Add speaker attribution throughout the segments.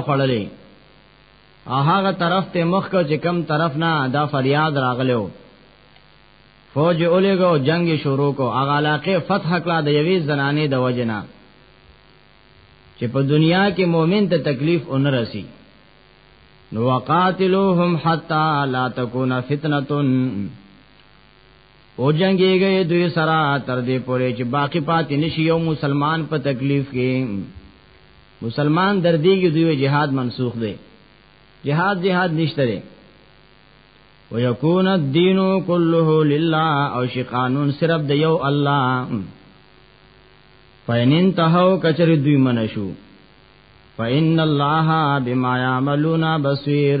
Speaker 1: خړلې هغه طرف ته مخ کو چې کم طرف نه دا فریاد راغلو فوج اولګو جنگ شروع کو هغه علاقه فتح کړه د یوې زنانې د وجنه چې په دنیا کې مؤمن ته تکلیف اون رسی نو وقاتلوهم حتا لا تکون فتنه او جنگي گئے دوی سره تر دې پورې چې باقی پاتې نشي یو مسلمان په تکلیف کې مسلمان در دې کې دوی جهاد منسوخ دی جهاد جهاد نشته دی ويكون الدين كله لله او شي قانون صرف د یو الله فین انتهو کچر دوی منشو فإن الله بما يعملون بصير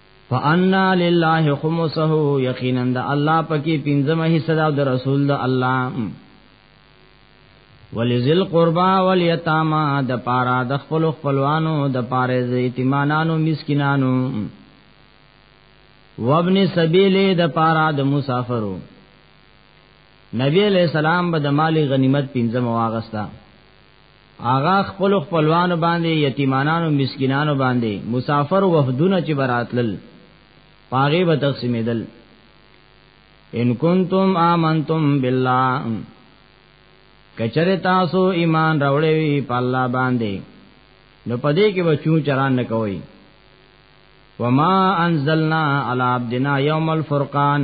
Speaker 1: فانا لله خمسه یقینا د الله پکې پنځمه حصہ دا د رسول د الله ولذل قربا والیتاما د پارا د خپل خپلوانو د پاره د یتیمانانو مسکینانو وابن سبیل د پارا د مسافرو نبی علیہ السلام به د مال غنیمت پنځم واغستا آغا خپل خپلوان باندې یتیمانانو مسکینانو باندې مسافر وفدونه چې براتل پاغه به تقسیمېدل ان کنتم آمنتم بالله کچره تاسو ایمان راوړې وی په الله باندې نو پدې کې به چون چران نه کوي وما انزلنا على عبدنا يوم الفرقان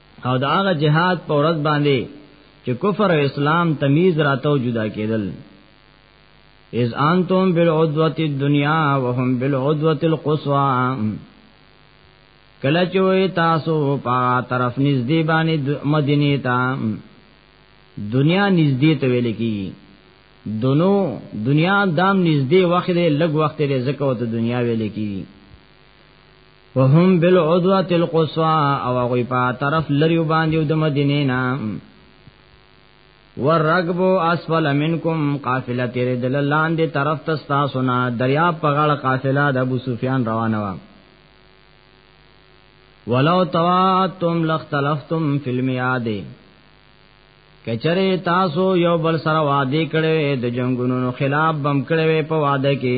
Speaker 1: او دا هغه جهاد په ورځ باندې چې کفر او اسلام تمیز راتو جدا کېدل اذ انتم بالعدوه الدنيا وهم بالعدوه القصوى کله چې وې تاسو په طرف نږدې باندې مدینه ته دنیا نږدې ته ویل کیږي دونو دنیا دام نږدې وخت دی لږ وخت دی ځکه وته دنیا ویل کیږي وهم بالعدوه القصوى او هغه په طرف لري باندې د مدینې نه ورغب اسفل منکم قافله تیر دل لاندې طرف ته تاسو نه دریا په غاړه قافله د ابو سفیان روانه و ولو تواتم لختلفتم فی المیاد کچره تاسو یو بل سره وعده کړي د جنگونو خلاف بم کړي په وعده کې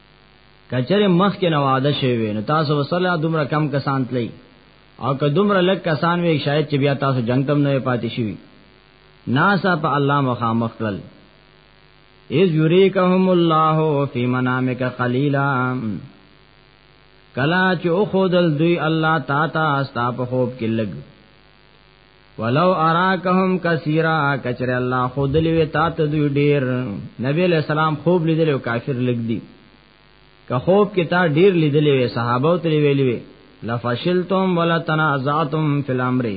Speaker 1: کچره مخ کې نواده شوی وي نو تاسو وسله دومره کم کسان تلی او که دومره لک کسان وي شاید چې بیا تاسو جنگ تم نه پاتې شي ناسا په الله مخامخ کړل اذ یریکهم الله فی منامک قلیلا کلا چې او خودل دوی الله تا تا استا په خوب کې لګ ولو اراکهم کثیرا کچر الله خود لوی تا ته دوی ډیر نبی علیہ السلام خوب لیدل او کافر لګ دی که خوب کې تا ډیر لیدلې وي صحابه او تری ویلې وي لفشلتم ولا تنازعتم فی الامر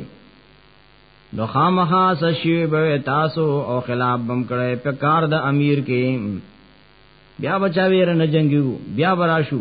Speaker 1: نو خامخا سشی به تاسو او خلاف بم کړي په کار د امیر کې بیا بچاویر نه جنگیو بیا براشو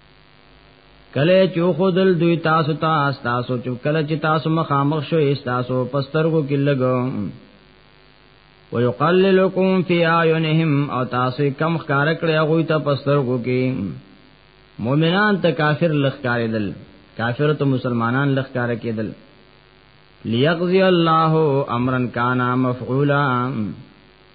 Speaker 1: کله چې خودل دوی تاسو ته تاسو چې کله چې تاسو مخامخ شو تاسو پسترګو کې لګو ويقللكم في اعينهم او تاسو کم ښکار کړی هغه ته پسترګو کې مؤمنان ته کافر لخکارېدل کافر ته مسلمانان لخکار کېدل ليقضي الله امرا كان مفعولا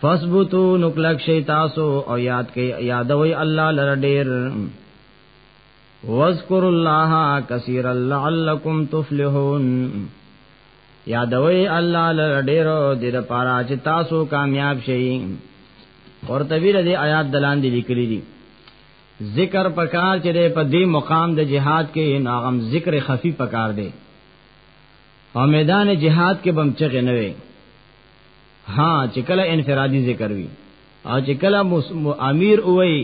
Speaker 1: فثبتو نکلک شي تاسو او یاد کوي یادوي الله لره ډیر واذکر الله کثیرا لعلکم تفلحون یادوي الله لره ډیر د لپاره چې تاسو کامیاب شئ قرطبی دې آیات دلان دي لیکلي دي ذکر پکار چې په دې مقام د جهاد کې ناغم ذکر خفي پکار دی او میدان جهاد کې بم چغې نه وي ها چې کله انفرادي ذکر وي او چې کله امیر وای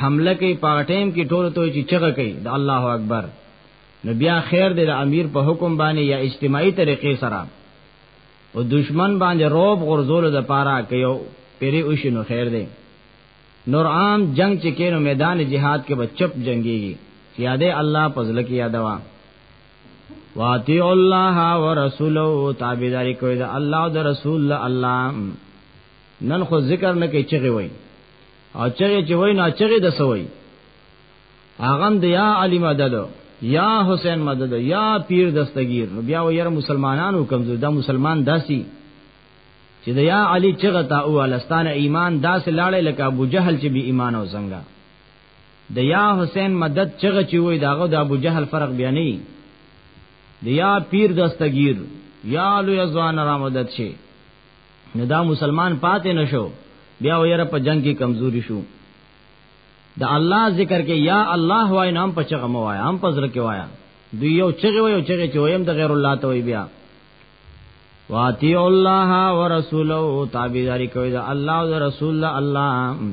Speaker 1: حمله کوي پاټیم کې ټول ته چې چغه کوي د الله اکبر نو بیا خیر دی د امیر په حکم باندې یا اجتماعي طریقې سره او دشمن باندې روب غرزول د پاره کوي پیری اوشي نو خیر دی نور عام جنگ چې کینو میدان جهاد کې بچپ جنگيږي یادې الله پزله کې یادوا واطیع الله ورسوله تابعداري کوي د الله او د رسول له الله نن خو ذکر نه کوي چغي وای او چغي چې وای نه چغي د سوي اغم د یا علی مدد یا حسین مدد یا پیر دستگیر نو بیا و یره مسلمانانو کمزور دا مسلمان داسی چې د یا علی چغه تا او الستان ایمان داس لاړې لکه ابو جهل چې به ایمان او څنګه د یا حسین مدد چغه چی وای داغه د ابو جهل فرق بیا نه دی یا پیر دستگیر یا لو یزوان را مدد شي نو دا مسلمان پاتې نشو بیا ویره په جنگ کې کمزوري شو د الله ذکر کې یا الله وای نام په چغه مو وای هم پزر کې وایا دوی یو چغه وای یو چغه چې وایم د غیر الله ته وای بیا واتی الله ورسوله تابعداري کوي د الله او رسول الله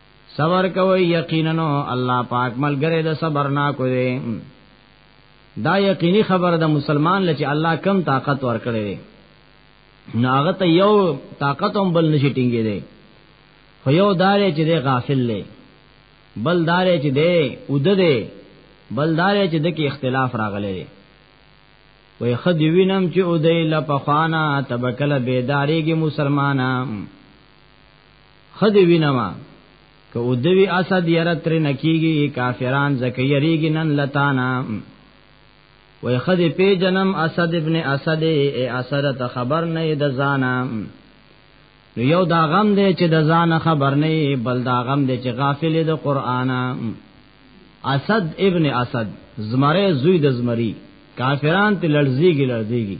Speaker 1: صبر کوي یقینا الله پاک ملګری د صبر نا کوي دا یقیني خبره د مسلمان لچ الله کم طاقت ورکړي دی ناغه ته یو طاقت هم بل نشي ټینګي دی خو یو داري چې دی غافل دی بل داري چې دی ود دی بل داري چې د کې اختلاف راغلی دی وې خدي وینم چې او دی لپخانا تبکل بیداریږي مسلمانان خد وینما که او دوی اسد یره تر نکیږي کافران زکه یریږي نن لتانا وای خد پی جنم اسد ابن اسد ای اسد ته خبر نه د زانا نو یو دا غم دی چې د زانا خبر نه بل دا غم دی چې غافل د قران اسد ابن اسد زمره زوی د زمری کافران ته لړزیږي لړزیږي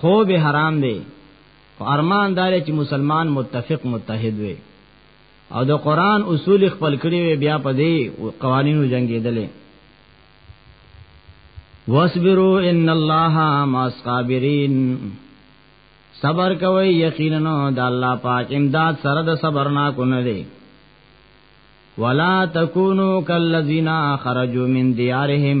Speaker 1: خو به حرام دی خو ارمان دار چې مسلمان متفق متحد وي او د قران اصول خپل کړی وي بیا په دې قوانینو جنگیدلې واصبروا ان الله مع الصابرین صبر کوي یقینا د الله پاک امداد سره د صبر نه کو نه دی ولا تکونو کالذین خرجوا من دیارهم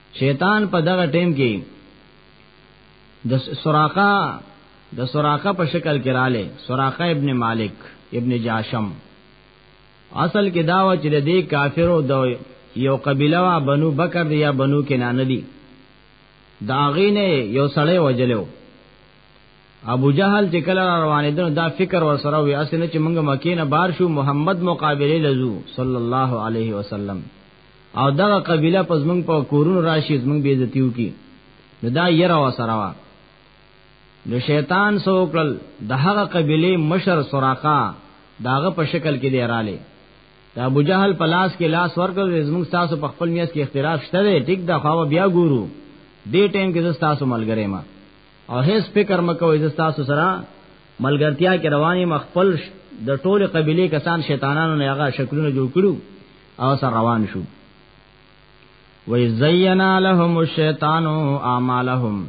Speaker 1: شیطان په دغه ټیم کې د سراقه د سراقه په شکل کې رااله سراقه ابن مالک ابن جاشم اصل کې داوا چې د دې کافرو د یو قبیله وا بنو بکر دی یا بنو کنانه دی دا غینه یو سړی وجلو ابو جهل چې کله روانې دنو دا فکر ور سره وي اسنه چې موږ مکینه بار شو محمد مقابله لزو صلی الله علیه وسلم او دغه قبيله پس موږ په کورونو راشي موږ به عزتيو کی نو دا ير او سره وا نو شیطان سوکل د هغه قبيله مشر سراقه داغه په شکل کې دی رااله دا ابو جهل په لاس کې لاس ورکړ زموږ تاسو په خپل میاس کې اختلاف شته دی ټیک دا خو بیا ګورو دې ټیم کې زه تاسو ملګری ما او هیڅ فکر مکوئ زه تاسو سره ملګرتیا کې رواني مخفل د ټوله قبيله کسان شیطانانو نه هغه شکلونه جوړ کړو او سر روان شو وی زینا لهم الشیطان اعمالهم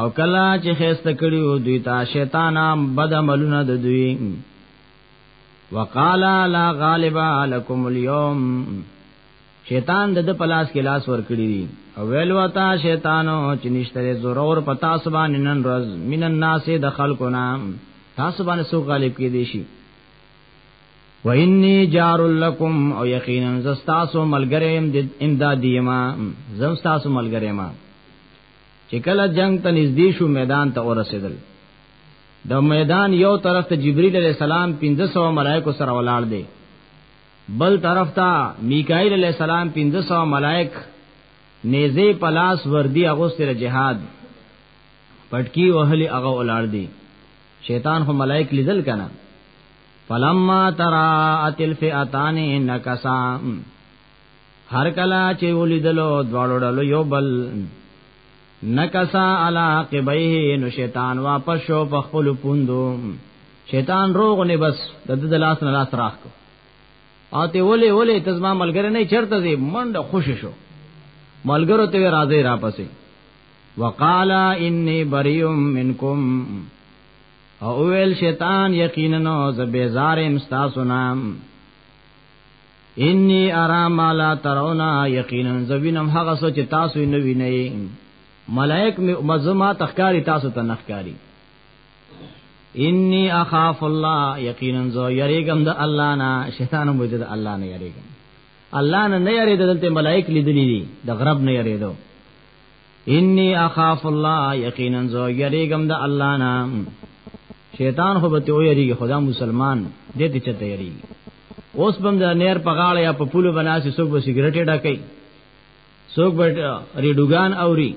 Speaker 1: او کلا چې خسته کړیو دوی ته شیطانام بد عملونه د دوی وقالا لا غالب لكم اليوم شیطان د د پلاس کې لاس ور کړی دی او ویل وتا شیطانو چې نشته زورور پتا سبان نن روز مینن ناسه د خلکو نام تاسو باندې سو غالب کې دی شي و انی جار لکم او یقینا زستاسو ملګری ام د امدادی ما زستاسو ملګری ما چې کله جنگ ته نږدې شو میدان ته ورسېدل د میدان یو طرف ته جبرئیل علی السلام 1500 ملائکه سره ولاړ دی بل طرف ته میکائیل علی السلام 1500 ملائک نیزه پلاس وردی اغوستره جهاد پټکی وهلی هغه ولاړ دی شیطان هم ملائک لیدل کنه فلما ترا اتل فئتان نکسا هر کلا چې ولیدلو دواړو ډلو یو بل نکسا علا قبیه نو شیطان واپس شو په خپل پوندو شیطان روغ نه بس د د لاس نه لاس راخ او ته ولې ولې تزما ملګری نه چرته دې منډه خوش شو ملګرو ته راځي را پسې وقال انی بری منکم او ویل شیطان یقینا زبیزار امستاسو نام انی ارا ما لا ترونا یقینا زوینم هغه سوچ تاسو نه وینئ ملائک مزما تخکاری تاسو ته نخکاری انی اخاف الله یقینا زو یریګم د الله نه شیطان مو د الله نه یریګم الله نه نه یری دلته ملائک لیدلی دي د غرب نه یریدو انی اخاف الله یقینا زو یریګم د الله نام شیطان خو به ته یریږي خدا مسلمان دې ته چته یریږي اوس بم د نیر په غاړه یا په پولو بناسي څوک به سیګریټ ډکې څوک به ریډوګان اوري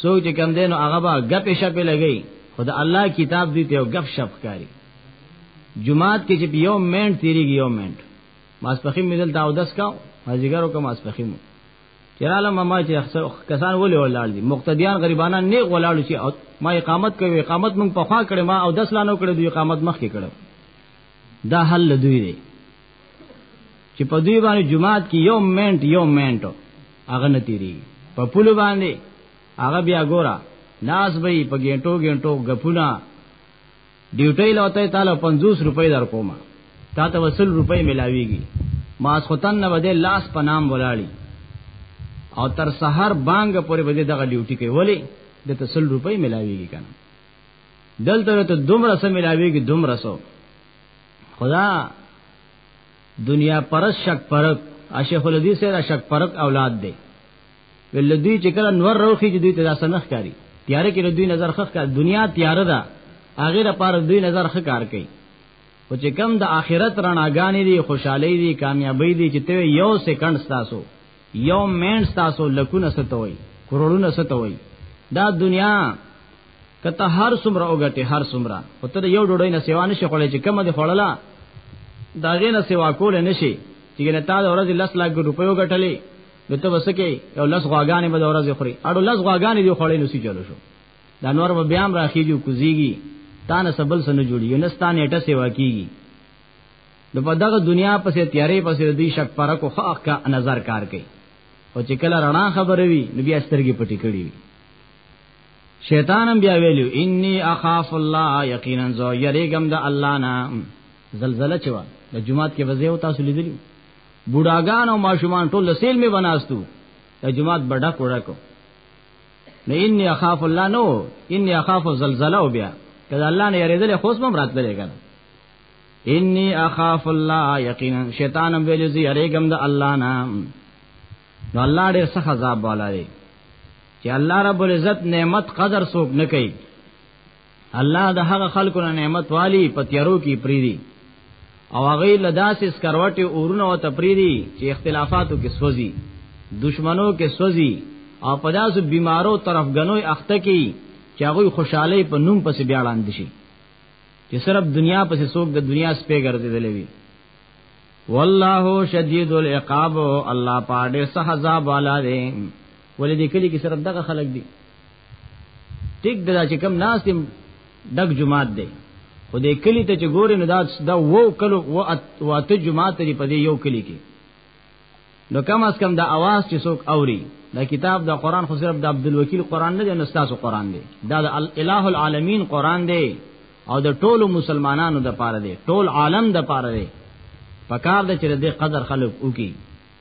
Speaker 1: څوک چې کم دینو هغه به غپې شپې لګي خدا الله کتاب دې ته غپ شپ کاری جمعات کې چې یو منټ تیریږي یو منټ ماسپخیم مدل تا او دس کاو مازیګرو کوم ماسپخیم چراله ما چې اکثر کسان ولې ولاړ دي مقتدیان غریبانه نه ولاړ شي او ما اقامت کوي اقامت مونږ په خوا کړې ما او 10 لانو کړې دوی اقامت مخ کې کړو دا حل دوی دی چې په دوی باندې جمعات کې یو منټ یو منټ هغه نه تیری په پول باندې هغه بیا ګورا ناس به په ګینټو ګینټو غپونه ډیوټي لوته تعالی 50 روپۍ در کومه تا ته وصل روپۍ ملاويږي ماس ختن نه بده لاس پنام ولاړی او تر سحر بانګ پورې بده دغه ډیوټي کوي ولی د تسل روپۍ ملاويږي کنه دلته ته دومره سم ملاويږي دومره سو خدا دنیا پرس شک پرک اشیخ الحدیث را شک پرک اولاد دی ول دوی چې کله نور روخي چې دوی ته دا سنخ کاری تیار کې دوی نظر خخ کار دنیا تیار ده هغه لپاره دوی نظر خخ کار کوي او چې کم د آخرت رڼاګانې دي خوشحالي دي کامیابی دي چې ته یو سکند تاسو یو مینټ تاسو لکونه ستوي کروڑونه ستوي دا دنیا کته هر څومره وګټي هر څومره او ته یو ډوډۍ نه سیوا نشي خولای چې کم دي خړلا دا غې نه سیوا کول نشي چې نه تا د ورځې 10 لک روپیو ګټلې نو ته وسکه یو لس غواګانې به د ورځې خوري اړو لس غواګانې دی خړې نو سی چلو شو دا نور به بیا هم راخیږي کوزيږي تا نه سبل سن جوړي یو نستان اټه سیوا کیږي نو په دغه دنیا پسې تیارې پسې دی شک پر کو خاق کا نظر کار کوي او چې کله رڼا خبره وي نو بیا سترګې پټې کړي وي شیطانم بیا ویلو انی اخاف الله یقینا زو یریګم د الله نه زلزلہ چې و د جمعات کې وځي او تاسو لیدلی بوډاګان او ماشومان ټول سیل می بناستو د جمعات بڑا کوړه کو نه ان اخاف الله نو ان اخاف زلزلہ او بیا کله الله نه یریدل خو سم راتلل کنه انی اخاف الله یقینا شیطان هم ویل زی اریګم د الله نام نو الله ډېر سخت عذاب والا دی چې الله رب العزت نعمت قدر سوک نه کوي الله د هغه خلکو نه نعمت والی په تیارو کې پریدي او هغه لداسې سکروټي اورونه او تپریدي چې اختلافاتو کې سوځي دشمنو کې سوځي او په داسو بیمارو طرف غنوي اخته کی چې هغه خوشحالي په نوم پس بیا لاندې شي چې صرف دنیا پس سوق د دنیا سپې ګرځېدلې وي والله شدید العقاب الله پاډه سحزاب والا دی ولې دې کلی کې صرف دغه خلک دي ټیک دا چې کم ناس دې دک جمعات دی خو دې کلی ته چې ګورې نو دا دا وو کلو و اته جمعات دی په دې یو کلی کې نو کم از کم دا आवाज چې څوک اوري دا کتاب دا قران خو صرف د عبد الوکیل قران نه دی نو تاسو قران دی دا د الہ العالمین قران دی او د ټولو مسلمانانو د پاره دی ټول عالم د پاره دی پکار د چې د قدر خلق وکي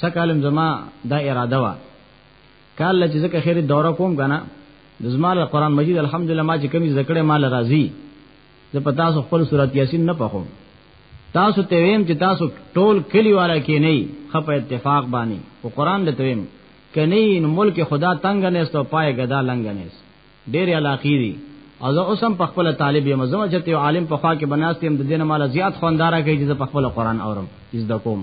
Speaker 1: سکالم زما دا اراده وا کال چې زکه خیر دوره کوم کنه د زما له قران مجید الحمدلله ما چې کمی زکړه مال راضی زه په تاسو خپل سورۃ یاسین نه پخوم تاسو ته ویم چې تاسو ټول کلی والا کې نه خپ اتفاق باندې او قران له تویم کني نو ملک خدا تنگ نه استو پای غدا لنګ نه است ډېر علاقې دي او زه اوسم په خپل طالب یم زما چې عالم په خوا کې بناستم د دین مال زیات خوندارا کوي چې په خپل قران اورم از د کوم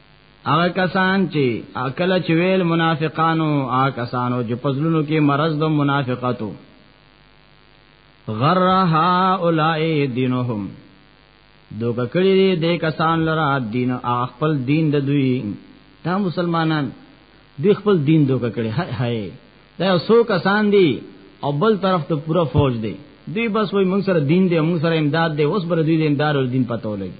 Speaker 1: هغه کسان چې اکل چویل منافقانو هغه کسانو چې پزلونو کې مرض د منافقاتو غرها اولای دینهم دوکه کړی دی د کسان لرا دین خپل دین د دوی دا مسلمانان دی خپل دین دوکه کړی هاي هاي دا سو کسان دی او بل طرف ته پورا فوج دی دوی بس وای موږ سره دین دی موږ سره امداد دی اوس بر دوی د امداد او دین پتو لګي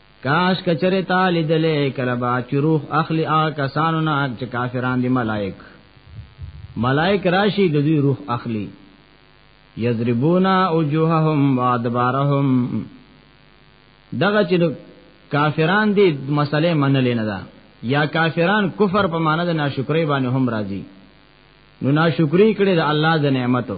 Speaker 1: کاش کچره تا لیدلې کله با چروخ اخلی آ کسانو نه چې کافران دي ملائک ملائک راشي د دوی روح اخلی یضربونا وجوههم وادبارهم دغه چې کافران دي مسلې منلې نه ده یا کافران کفر په معنی د ناشکرۍ باندې هم راضي نو ناشکری کړي د الله د نعمتو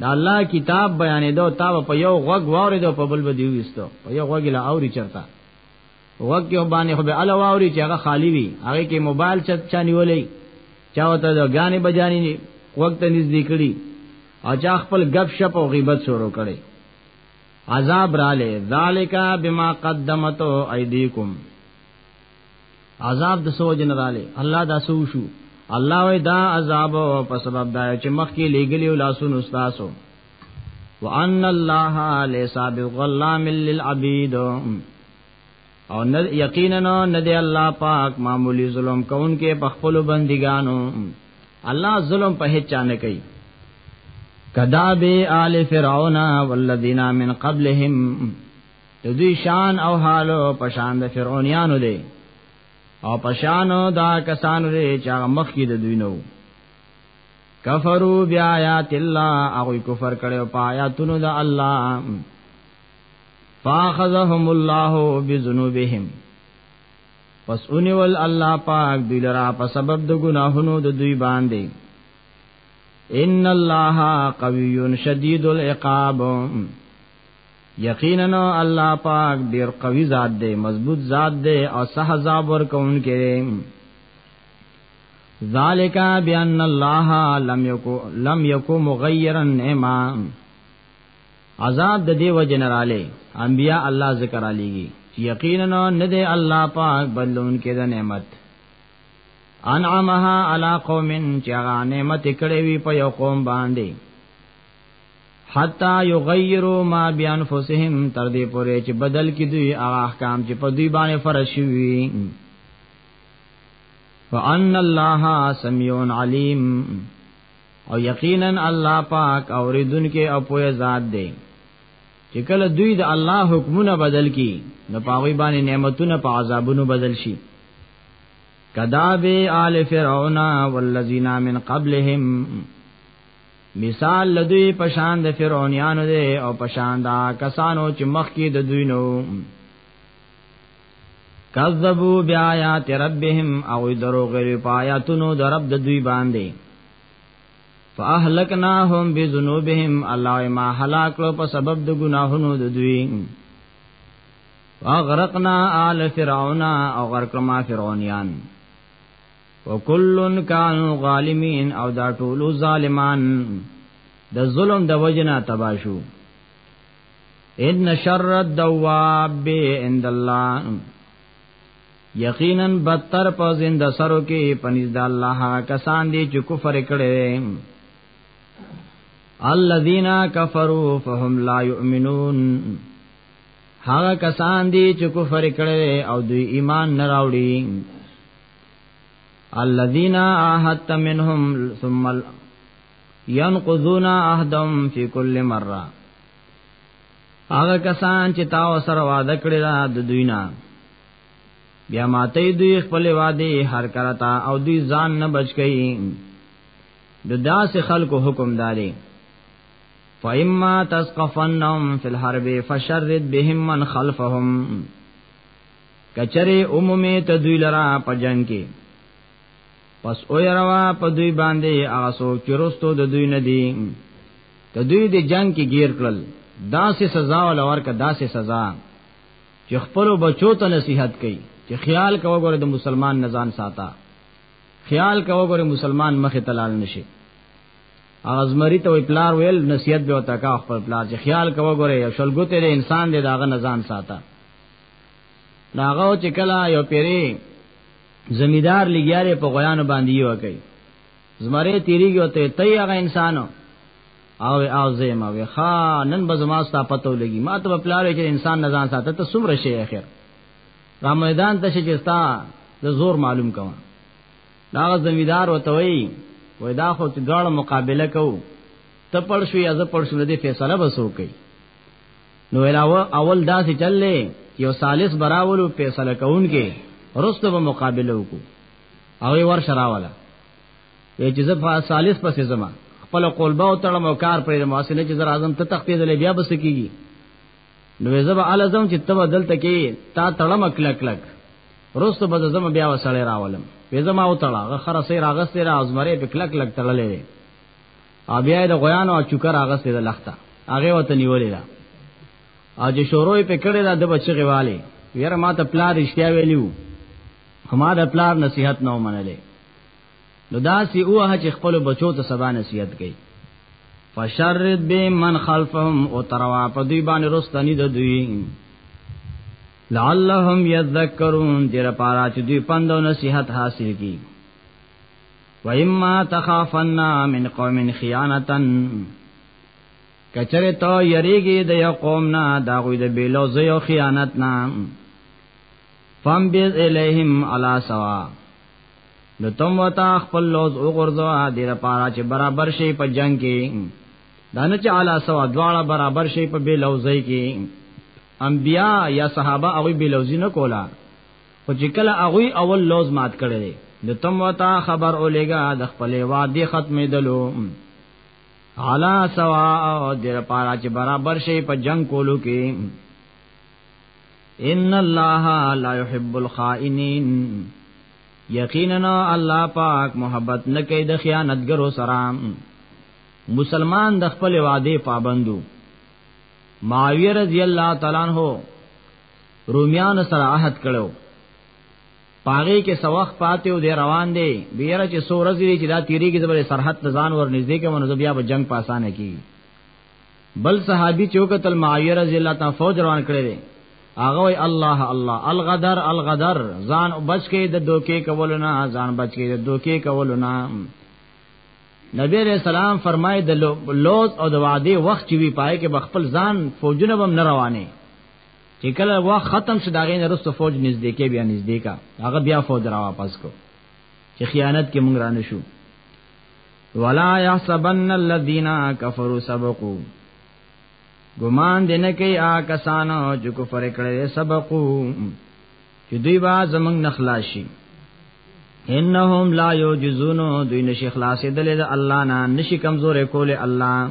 Speaker 1: دا الله کتاب بیانې دا تا په یو غوږ واره دا په بل بدی وستو په یو غوږ لا اوري چرتا غوږ کې باندې خو به ال واوري چې هغه خالی وي هغه کې موبایل چت چا نیولې چا وته دا غانې بجانی نه وخت نږدې کړي او چا خپل غب شپ او غیبت شروع کړي عذاب را لې ذالک بما قدمتو ایدیکم عذاب د سو جنراله الله دا سو شو الله وی دا عذاب په سبب دا چې مخ کې لګلی او لاسونو استاسو وان الله ليس بظلام للعبيد او یقینا ندی الله پاک معمولی ظلم کون کې په خپل بندګانو الله ظلم په هیڅ چا نه کوي کذاب آل فرعون والذین من قبلهم د دوی شان او حال په شان د فرعونانو دی او په شان دا کسانو دی چې هغه مخ کې د دوی نو کفرو بیا آیات الله هغه کفر کړو په آیاتونو د الله فاخذهم الله بذنوبهم پس اونی ول الله پاک دوی لرا په سبب د ګناهونو د دوی باندې ان الله قوی شدید العقاب یقینا الله پاک ډیر قوی ذات دی مضبوط ذات دی او سحزاب ورکون کې ذالک بان الله لم یکو لم یکو مغیرا نعما عذاب د دیو جنراله انبیاء الله ذکر علیږي یقینا نه دی الله پاک بدلون کې د نعمت انعمها علی قوم چې هغه نعمت کړې وي په یو قوم باندې حتا یغیرو ما بانفسهم تر دې پورې چې بدل کی دوی هغه احکام چې په دوی باندې فرض شوی وان الله سمیع علیم او یقینا الله پاک اوریدونکو او پوهه ذات دی چې کله دوی د الله حکمونه بدل کی نو پاوی باندې نعمتونه په عذابونو بدل شي کذاب آل فرعون والذین من قبلهم مثال لدوی پشان د فرعونانو دی او پشان دا کسانو چې مخ کې د دوی نو کذبوا بیاات ربهم او درو غیر پایاتونو د رب د دوی باندې فاهلکناهم بذنوبهم الله ما هلاک لو په سبب د ګناهونو د دوی واغرقنا آل فرعون او غرق ما فرعونیان وکلن کان غالمین او دا ټول ظالمان د ظلم د وجنا تباشو ان شر الدواب عند الله یقینا بدتر په زند سرو کې پنځ د الله کسان دي چې کفر کړي الذين كفروا فهم لا يؤمنون هغه کسان دي چې کفر کړي او دوی ایمان نه راوړي الذين عاهدت منهم ثم ينقضون عهدهم في كل مره هغه کسان چې تا سره وعده کړی دا د دوی نه بیا ماته دوی خپل وعده هر کرتا او دوی ځان نه بچ کئ د داس خلکو حکم داري فإما تسقفنهم في الحرب فشرد بهم من خلفهم کچره عمومي تدویل را په جنگ کې پس او یروا په دوی باندې هغه څوک چې رستو د دوی نه دي که دوی د جنگ کې گیر کړل داسې سزا ول ورکه داسې سزا چې خپل بچو ته نصیحت کوي چې خیال کوو ګوره د مسلمان نزان ساته خیال کوو ګوره مسلمان مخه تلال نشي اغزمری ته پلار ویل نصیحت به وتا کا خپل پلار چې خیال کوو ګوره یو شلګو ته انسان دې داغه نزان ساته ناغه چې کلا یو پیری زمیدار لګیاره په غیان باندې یو کوي زمره تیریږي او ته تی هغه انسانو او او زما وی خا نن به زما ستا پته لګي ما ته پلار چې انسان نه ځان ساته ته سمره شي اخر را میدان ته چې ستا د زور معلوم کوم دا زمیدار وته وی وای دا خو چې دواړه مقابله کوو ته پړ شو یا زه پړ شو دې فیصله بسو کوي نو علاوه اول داسې چللې یو سالس براولو فیصله کون کې رستو به مقابله وکړو او ور شراواله وی چې زه په سالس پسې زما خپل قلبه او تړم او کار پرې مواسنه چې زه اعظم ته تختې دلې بیا بس کیږي نو زه به الزم چې تب دلته کې تا تړم کلک کلک رستو به زما بیا وسړې راولم وی زما او تړه غخره سي راغستې را ازمره په کلک کلک تړلې او بیا د غویانو او چوکر هغه سره لخته هغه وته نیولې ده او چې شوروي په کړه ده د بچی غواله یره ما ته پلار رښتیا ویلیو هما د پلار نصیحت نه منلې نو دا سی اوه چې خپل بچو ته سبا نصیحت کوي فشرد به من خلفهم او تروا په دوی باندې رستنی د دوی لعلهم یذکرون دیر پارا چې دوی پندو نصیحت حاصل کی و اما تخافن من قوم خیانتن کچره ته یریږي د یو قوم نه دا غوی د بیلو زیو خیانت نه فم بیز الیہم علا سوا نو تم وتا خپل لوز او غرزوا د لپاره چې برابر شي په جنگ کې دانه چې علا سوا دواړه برابر شي په بیلو زی کې انبیا یا صحابه او بیلو زی نه کولا خو چې کله هغه اول لوز مات کړي دي نو تم وتا خبر اولېګا د خپل وادي ختمې دلو علا سوا او د پارا چې برابر شي په جنگ کولو کې ان الله لا يحب الخائنين یقینا الله پاک محبت نه کوي د خیانتګرو سره مسلمان د خپل وعده پابندو معاویه رضی الله تعالی عنہ رومیان سره عهد کړو پاغه کې سوخ پاتې او دی روان دی بیره چې سورز دی چې دا تیریږي زبر سرحد ته ځان ور نږدې کوم نو بیا به جنگ پاسانه کی بل صحابي چوکت المعیر رضی الله تعالی فوج روان کړی دی هغه وی الله الله الغدر الغدر ځان بچ کې د دوکې کول نه ځان بچ کې د دوکې کول نه نبی علیہ السلام فرمای د لوز او د وعده وخت چې وی پای کې بخپل ځان فوجونه بم نه روانه چې کله وا ختم شو داغې نه رسو فوج نږدې کې بیا نږدې کا هغه بیا فوج را واپس کو چې خیانت کې مونږ رانه شو ولا يحسبن الذين كفروا سبقوا ګمان دې نه کوي آ کسانو چې کفر کړي سبقو چې دوی با زمنګ نخلاشي انهم لا یوجزون دوی نشي خلاصې دلې د الله نه نشي کمزورې کولې الله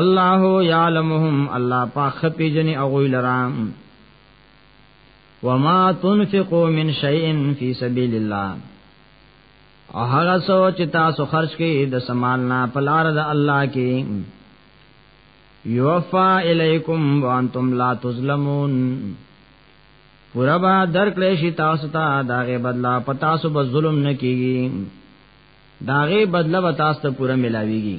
Speaker 1: الله یعلمهم الله پاک پیجن او غوی لرام وما تنفقوا من شیء فی سبیل الله او هغه سوچ تاسو خرج کړئ د سمال نه پلار د الله کې یوفا الیکم وانتم لا تظلمون پورا با در کړی شي تاسو ته داغه بدلا پتا سو به ظلم نه کیږي داغه بدلا به تاسو ته پورا ملاويږي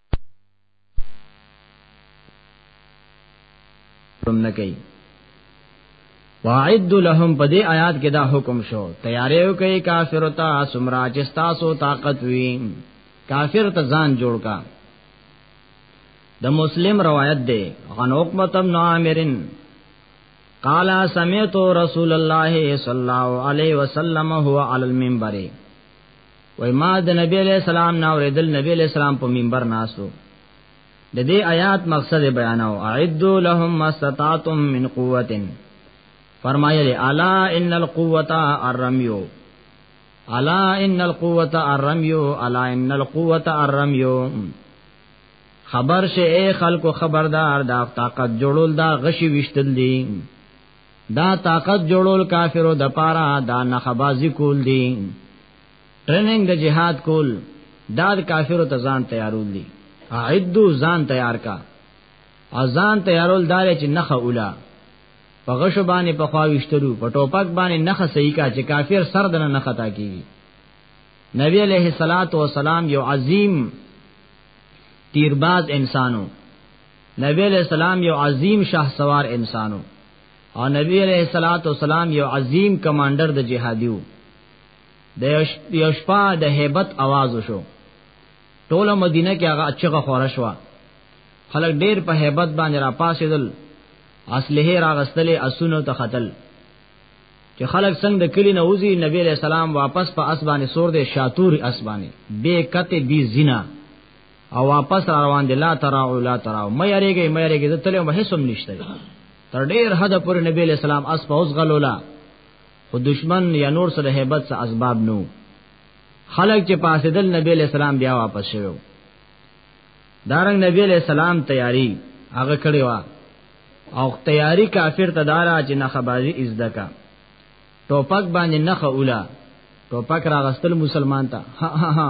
Speaker 1: تم نه کوي واعد لهم په دې آیات کې دا حکم شو تیارې وکي کافر ته سمرا چې تاسو طاقت وي کافر ته ځان جوړ کا د مسلم روایت دی عن عقبه بن عامر قال سمعت رسول الله صلى الله عليه وسلم هو على المنبر وای ما د نبی علیہ السلام نه اوریدل نبی علیہ السلام په منبر ناسو د دې آیات مقصد بیاناو اعدو لهم ما استطعتم من قوت فرمایلی الا ان القوه الرميو الا ان القوه الرميو الا ان القوه الرميو خبر شه اے خلکو خبردار دا طاقت جوړول دا غشي وشتل دي دا طاقت جوړول کافرو د پاره دا نه خبازي کول دي ټریننګ د جهاد کول دا د کافرو ته ځان تیارول دي اعدو ځان تیار کا ازان تیارول دار چې نخه اولا په غش باندې په خواوشترو په ټوپک باندې نخه صحیح کا چې کافر سر دنه نه خطا کیږي نبی علیہ الصلات والسلام یو عظیم تیرباز انسانو نبی علیہ السلام یو عظیم شاه سوار انسانو او نبی علیہ الصلات والسلام یو عظیم کمانډر د جهادیو د یو شپه د hebat आवाज وشو ټوله مدینه کې هغه اچغه خور شو خلک ډیر په hebat باندې را پاسېدل اصله راغستلې اسونو ته قتل چې خلک څنګه د کلی نه وځي نبی علیہ السلام واپس په اسبانه سور دې شاتور اسبانه بے کته بی زنا او واپس را روان دي لا ترا او لا ترا مې یریږي مې یریږي زه تلم هیڅ هم نشته تر ډیر حد پورې نبی له سلام اس په اوس غلولا خو دشمن یا نور سره hebat څه اسباب نو خلک چې پاسې دل نبی له سلام بیا واپس شوو دارنګ نبی له سلام تیاری هغه کړی و او تیاری کافر تدارا چې نه خبازي عزت کا ټوپک باندې نه خولا ټوپک راغستل مسلمان ته ها ها ها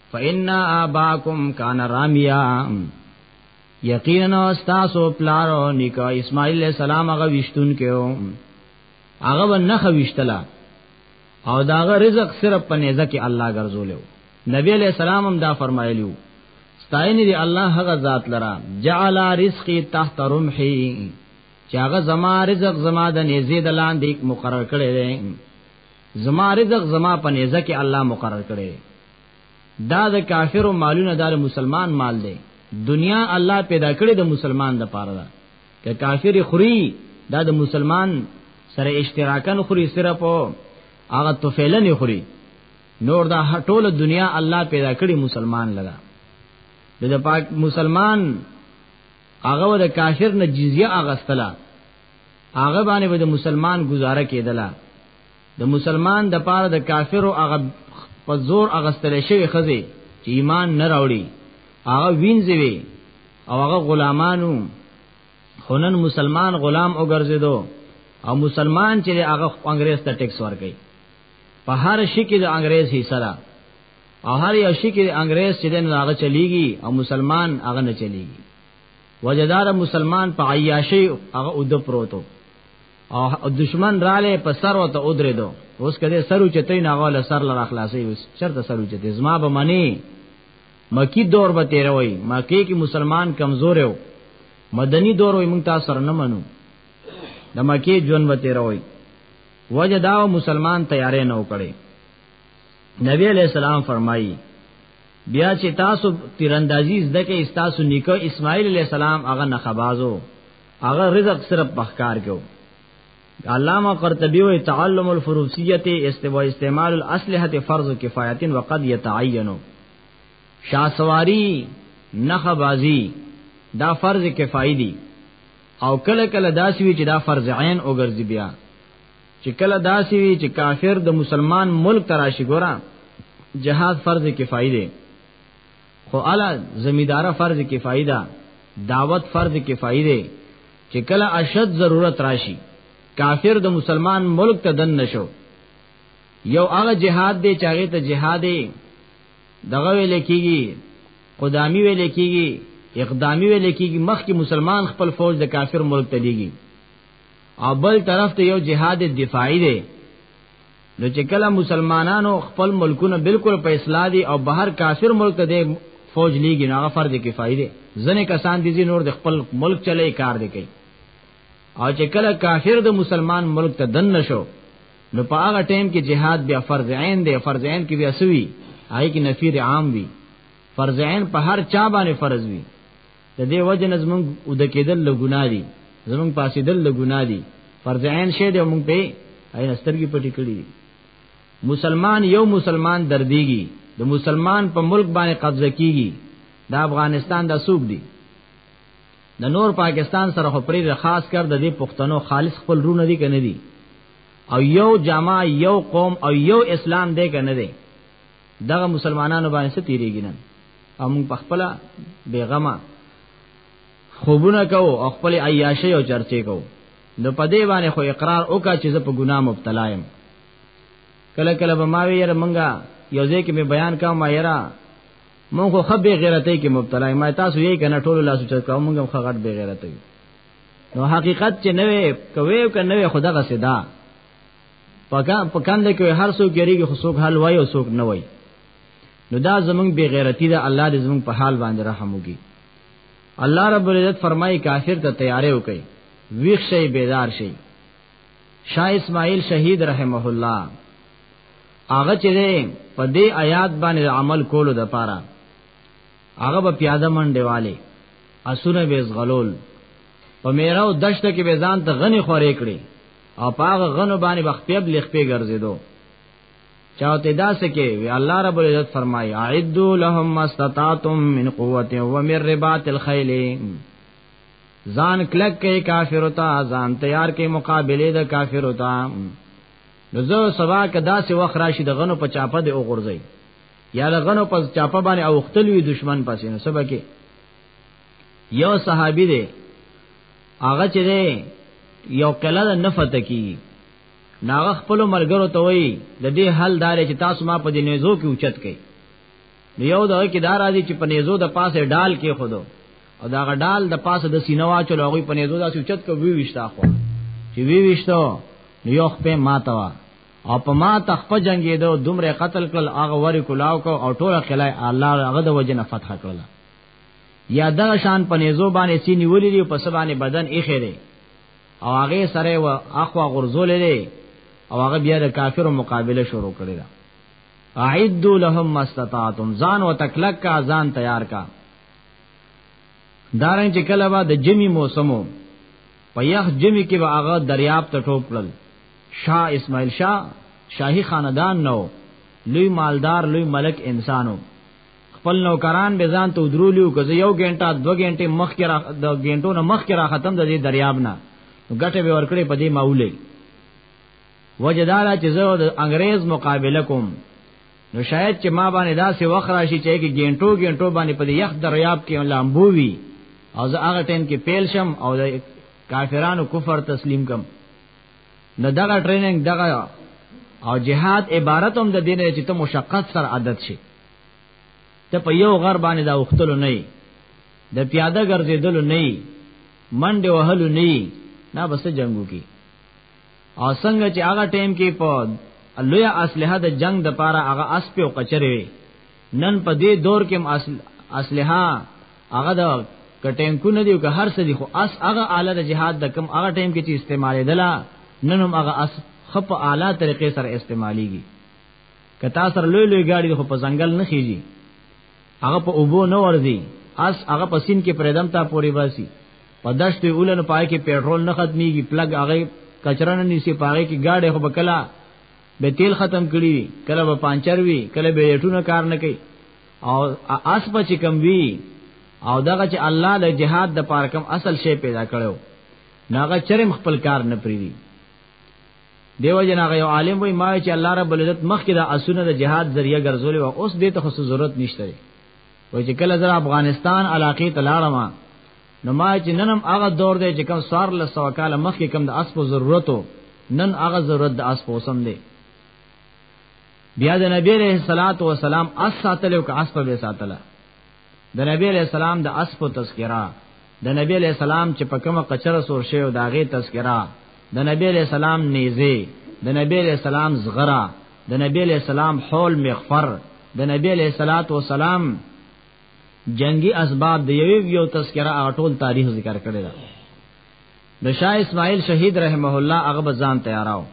Speaker 1: فإِنَّ آبَاكُمْ كَانَ رَامِيًا یقینا تاسو پلارو نیکا اسماعیل علیہ السلام هغه وشتون کېو هغه و نه خوشتلا او داغه رزق صرف په نيزه کې الله ګرځولیو نبی علیہ السلام هم دا فرمایلیو ستاینه دی الله هغه ذات لرا جعل رزقی تحت رمحی چې هغه زما رزق زما د نيزه د لاندې مقرر کړی دی زما رزق زما په نيزه کې الله مقرر کړی دی دا د کافرو مالونه دار مسلمان مال دی دنیا الله پیدا کړی د مسلمان د پاره ده که کافر خوري دا د مسلمان سره اشتراکن خوري صرف هغه توفیلن خوري نور دا ټول دنیا الله پیدا کړی مسلمان لدا د پاک مسلمان هغه د کافر نه جزیه اغستله هغه باندې به د مسلمان گزاره کېدله د مسلمان د پاره د کافرو هغه په زور اغستل شوی خزه چې ایمان نه راوړي هغه وینځوي او هغه غلامانو خونن مسلمان غلام وګرځیدو او مسلمان چې هغه انګريز ته ټیکس ورکړي په هر شي کې د انګريز حصہ ده او هر یو شي کې د انګريز چې دین هغه چلیږي او مسلمان هغه نه چلیږي وجدار مسلمان په عیاشي هغه اود پروتو او دشمن رااله په سر وته اودرې دو اوس کده سرو چتې نه غواله سر لره خلاصې اوس چرته سرو چتې زما به منی مکی دور به تیروي مکی کې مسلمان کمزور یو مدنی دور وي مونږ تاسو سره نه منو د مکی ژوند به تیروي وجه دا مسلمان تیارې نه وکړي نبی علیہ السلام فرمایي بیا چې تاسو تیراندازی زده کې تاسو نیکو اسماعیل علیہ السلام هغه نه خبازو هغه رزق صرف بخکار کو علامہ قرطبی و تعلم الفروسیت استو استعمال الاسلحه فرض کفایت وقد يتعين شاسواری نخبازی دا فرض کفایي دي او کله کله داسې وي چې دا فرض عین وګرځي بیا چې کله داسې وي چې کافر د مسلمان ملک تراشي ګورا جهاد فرض کفایي دی خو الا زمیدار فرض کفایه ده دعوت فرض کفایه ده چې کله اشد ضرورت راشي کافر د مسلمان ملک ته دن نشو یو هغه جهاد دی چې هغه ته جهاد دغه ویل کیږي قدامی ویل کیږي اقدامی ویل کیږي مخکې مسلمان خپل فوج د کافر ملک ته لیږي او بل طرف ته یو جهاد دفاعي دی نو چې کله مسلمانانو خپل ملکونه بالکل په اصلاح دي او بهر کافر ملک ته د فوج لیږي نه فرض کفایي دي ځنې کسان دي نور د خپل ملک چلے کار دي کوي او چې کله کافر د مسلمان ملک ته دن نشو نو په هغه ټیم کې جهاد بیا فرض عین دی فرض عین کې بیا سوي هغه کې نفیر عام وي فرض عین په هر چا باندې فرض وي د دې وجه نه زمونږ او د کېدل له ګناه دي زمونږ پاسې دل له ګناه دي فرض عین شه دې مونږ په اي استرګي پټې کړې دي مسلمان یو مسلمان درديږي د مسلمان په ملک باندې قبضه کیږي د افغانستان د سوق دي د نور پاکستان سره خو پرې خاص کر د دې پښتنو خالص خپل رونه دي کنه دي او یو جما یو قوم او یو اسلام دی کنه دی دغه مسلمانانو باندې ستیریږي نن او موږ په خپل بیغمه خوبونه کو او خپل عیاشي او چرچې کو نو په دې باندې خو اقرار وکا چې زه په ګناه مبتلا یم کله کله به ما ویره منګه یو ځای کې مې بیان کا ما یرا مونږ خو خبي غیرتې کې مبتلا ما تاسو یې کنه ټول لاسو چت کوم مونږ خو غټ به غیرتې نو حقیقت چې نه وي کوي او کنه وي خدا غسه دا پکا پکاند کې هر څوک یریږي خو څوک حل وای او څوک نه وای نو دا زمونږ بی غیرتی ده الله دې زمونږ په حال باندې رحم وکړي الله رب العزت فرمایي کافر ته تیارې وکړي ویښ شي بیدار شي شاه اسماعیل شهید رحمه الله هغه چې په دې آیات باندې عمل کولو د پاره هغه په پیاده منډه والے اسونه به زغلول په میرا او دشت کې به ځان ته غني خورې کړې او پاغه غنو باندې بخپیب لخپې ګرځېدو چاوته داسې کې وی الله رب العزت فرمای اعدو لهم مستطاعتم من قوت و من رباط الخيل ځان کلک کې کافر تا ځان تیار کې مقابله د کافر تا نو زه سبا کدا سه وخت راشي د غنو په چاپه دی او غورځي یا د غنو په چاپه باندې او ختلوي دشمن پسې نو سبا کې یو صحابي دی هغه چې یو کله نه فتکی ناغه خپل ملګرو ته وای د دې حل دار چې تاسو ما په دې نيزو کې اوچت کړئ نو یو دغه کې دار راځي چې په نيزو د پاسه ډال کې خودو او دا غډال د پاسه د سینو اچول هغه په نيزو داسې اوچت کو وی وشتا خو چې وی وشتو نو یو خپې ماته وا او په ما تخپ جنگې دو دومره قتل کړل هغه وری کولاو کو او ټوله خلای الله هغه د وجنه فتح کړل یا دا شان په نيزو باندې سینې ولې دی په سبانه بدن یې خېره او هغه سره و اخوا غرزول دي او هغه بیا د کافرو مقابله شروع کړی دا اعدوا لهم ما استطعتم ځان او تکلک کا ځان تیار کا دارنګ چې کله با د جمی موسمو په یخ جمی کې به هغه دریاب ته ټوپ کړل شاه اسماعیل شاه شاهي خاندان نو لوی مالدار لوی ملک انسانو خپل نوکران به ځان ته ودرولیو که یو غنټه دو غنټه مخ کې را د غنټو نه مخ کې را ختم د دې دریاب نه ګټه به ورکړې په دې ماولې وجدارا چې زه د انګريز مقابله کوم نو شاید چې ما باندې داسې وخت راشي چې کې غنټو غنټو باندې په دې یخ دریاب کې لامبو وي او زه هغه ټیم کې پیل شم او د کافرانو کفر تسلیم کم نو دغه ټریننګ دغه او جهاد عبارت هم د دین چې ته مشقت سره عادت شي ته په یو غر باندې دا وختلو نه د پیاده ګرځېدلو نه منډه وهلو نه نه بس جنگو کی او څنګه چې هغه ټیم کې په لوی اسلحه د جنگ د پاره هغه اس په قچره نن په دې دور کې اصل اسلحه هغه د کټین کو نه دی که هر څه دی خو اس هغه اعلی د جهاد د کم هغه ټیم کې چې استعمالېدله نن هم هغه اس خپ اعلی طریقې سره استعماليږي کتا سره لوی لوی گاډي خو په ځنګل نه خيږي هغه په اوبو نه ورځي اس هغه په سین کې پرېدم تا پوری باسي په دشت اولن پای کې پېټرول نه ختميږي پلګ هغه کچرا نه نيسي پاره کې گاډي خو بکلا به تیل ختم کړي کله به پانچر وي کله به یټونه کار نه کوي او اس بچ کم وی او دغه چې الله د جهاد د پارکم اصل شی پیدا کړو ناغه چرم خپل کار نه پریدي دیو جن هغه یو عالم وای ما چې الله رب العزت مخکې د اسونه د جهاد ذریعہ ګرځولې و اوس دې ته خو ضرورت نشته وای چې کله زرا افغانستان علاقې ته لاړم نو ما چې ننم هغه دور دی چې کوم سار له سو کال مخکې کوم د اسپو ضرورتو نن هغه ضرورت د اسپو سم دی بیا د نبی رحمت الله والسلام اس ساتلو که اسپو به ساتله د نبی علیہ السلام د اسب تذکرہ د نبی علیہ السلام چې په کومه قچره سور شوی او داغه تذکرہ د نبی علیہ السلام نیزه د نبی علیہ السلام زغرا د نبی علیہ السلام حول مغفر د نبی علیہ الصلات والسلام جنگی اسباب د یوی یو تذکرہ اټول تاریخ ذکر کړی دا د شاه اسماعیل شهید رحمه الله هغه ځان تیاراو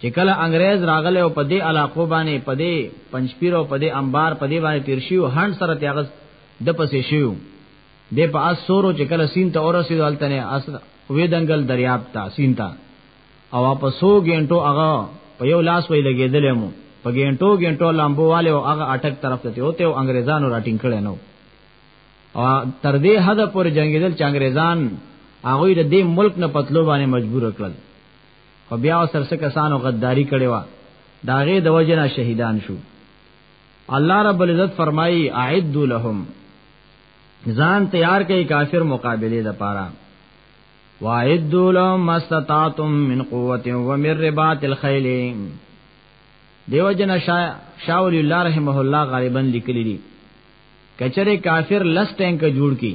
Speaker 1: چې کله انګريز راغله او په دې علاقو باندې په دې پنځپیر او په دې انبار په دې باندې تیر شیو هند سره تیاغس د پسې شیو د په اسورو چې کله سین ته اورسید حالت نه اس ویدنګل دریاب ته سین ته او په سو غنټو هغه په یو لاس وی لګیدل مو په غنټو غنټو لامبو والے او هغه اٹک طرف ته وته او انګريزانو راټینګ کړي نو او تر دې حد پر جنگیدل چې انګريزان هغه د دې ملک نه پتلو باندې مجبور کړل خو بیا سر څه کسانو غداری کړي وا داغه د وجنه شهیدان شو الله رب العزت فرمایي اعد لهم ځان تیار کړي کافر مقابله د پاره واعد لهم مستطعتم من قوت و من رباط الخيل دیو جن شاول الله رحمه الله غالبا لیکلی دي کچره کافر لس ټینک جوړ کی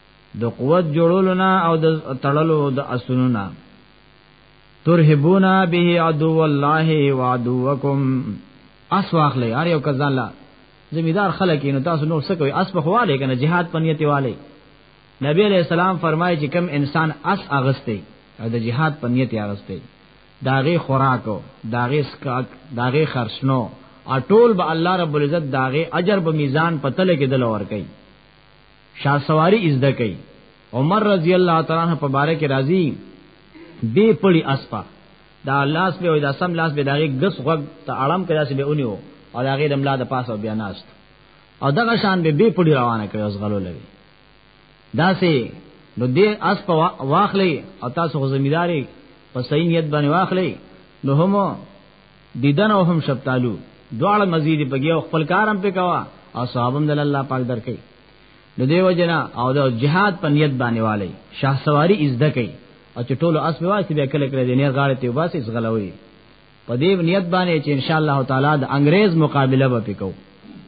Speaker 1: د قوت جوړولو نه او د تړلو د اسونو نه ترهبونا به عدو الله وعدوکم اس واخلې ار یو کزان لا زمیدار خلک نو تاسو نو څه کوي اس په خواله کنه jihad پنیته والے نبی علیہ السلام فرمایي چې کم انسان اس اغسته او د jihad پنیته اغسته داغه خوراکو داغه سکاک داغه خرشنو اټول به الله رب العزت داغه اجر په میزان پتل کې دل ور کوي شاه سواری ازده کوي عمر رضی الله تعالی عنہ په باره کې راضي بے پړی اسپا دا لاس به او دا سم لاس به داغه غس غوګ ته اړم کړه چې به اونیو او داغه د ملا د پاسه بیا ناست او دغه شان به بے پړی روانه کړي اوس غلو لوي دا سه نو دې اس په واخلې او تاسو خو زمیداری په صحیح نیت باندې واخلې نو هم دیدن او هم شپتالو دواړه مزید پګي او خپل کارم په کوا او صحابم دل الله پاک درکې د دیو جنا او د جهاد په نیت باندې والي شاه سواری از دکې او چې ټولو اس به واسي به کله کله دې نه غاړه ته واسي زغلوي په دې نیت باندې چې ان شاء الله تعالی د انګريز مقابله به وکړو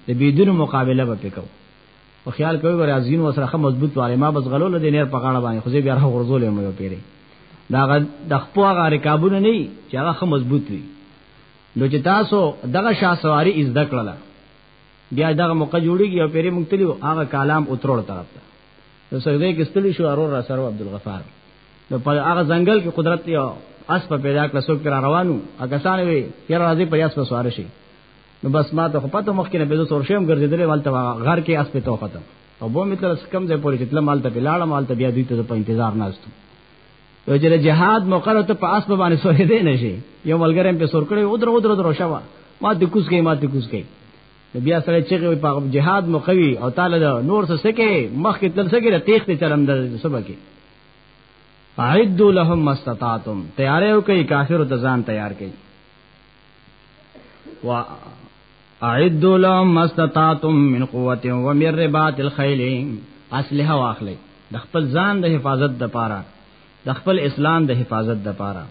Speaker 1: د بيدونو مقابله به وکړو او خیال کوي ور ازین وسره خه مضبوط واره ما بس غلول د نیر په غاړه باندې خو زه بیا غرزول مې یو پیری دا غ د خپو غا رکابونه نه چې هغه خه مضبوط وي نو چې تاسو دغه شاه سواری از دکړه بیا دغه موقع جوړیږي او پیری مونږ تلو هغه کلام اترول طرف ته نو سجده کې استلی شو ارور را سره عبد الغفار نو په هغه ځنګل کې قدرت یو اس په پیدا کړ سو پر روانو اګسان وی یره راځي په یاس په سوار شي نو بس ما ته پته مخ کې نه بيزو سور شم ګرځیدل والته غر کې اس په تو پته او بو مې تر کم ځای پورې چې مال ته لاړم مال ته بیا دوی ته په انتظار ناشته یو چې جهاد مقرره ته په اس باندې سورې دی نشي یو ملګری په سور کړي او درو درو درو شوا ما د کوس کې ما ته کوس کې بیا سره چې په جهاد مقوي او تعالی نور څه سکه مخ کې تل سکه تیخ ته چلم در سبا کې اعدوا لهم ما استطعتم تیارې کوي کافر ته ځان تیار کوي و اعد لهم مستطاعتم من قوت و من رباط الخيل اصله واخلی د خپل ځان د حفاظت د پاره د خپل اسلام د حفاظت د پاره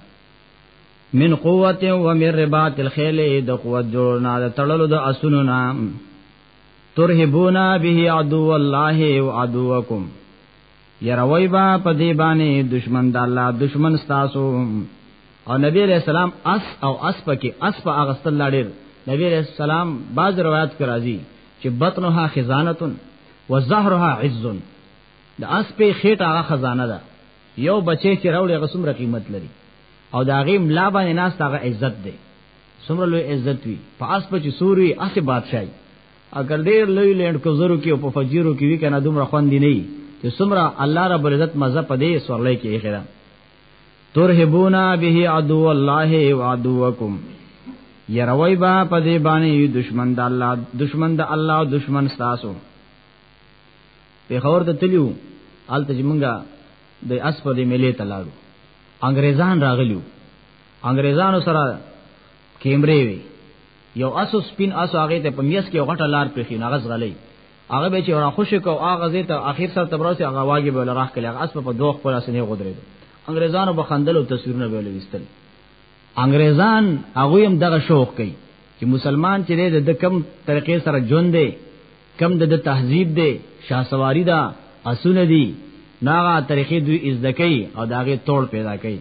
Speaker 1: من قوت و من رباط الخيل د قوت جوړنا د تړلو د اسونو نام ترهبونا به عدو الله و عدوکم يروي با په دې باندې دشمن د الله دشمن تاسو او نبی علیہ السلام اس او اس پکې اس په اغستل لاړل نبی علیہ السلام باز روایت کې راځي چې بطنها خزانتن وظهرها عز د اس په خېټه هغه خزانه ده یو بچی چې راوړي هغه څومره قیمت لري او دا غي ملا باندې ناس هغه عزت ده څومره لوی عزت وي په اس په چې سوري اسه بادشاہي اگر ډیر لوی لند کوزرو کې او په فجیرو کې وی کنه دومره خوند نه وي چې سمره الله رب العزت مزه پدې سورلې کې یې خره ترهبونا به عدو الله و عدوکم يروي با پدې باندې دشمن د الله دشمن د الله او دشمن تاسو په خور ته تلیو آلته چې مونږه د اسپدې ملې تلاړو انګريزان راغلیو انګريزانو سره کیمرې وي یو اسو سپین اسو هغه ته په میس کې غټه لار پېښې نغز غلې هغه به چې ورا خوش کو هغه زه ته اخر سره تبرسه هغه واګي به لراخ کله هغه اس په دوه خپل اسنه غدرې انګريزانو به خندل او تصویرونه به لويستل انګريزان هغه هم دغه شوق کوي چې مسلمان چې د کم طریقې سره ژوند دی کم د تهذیب دی شاسواری دا اسونه دي ناغه طریقې دوی از دکې او داغه توړ پیدا کوي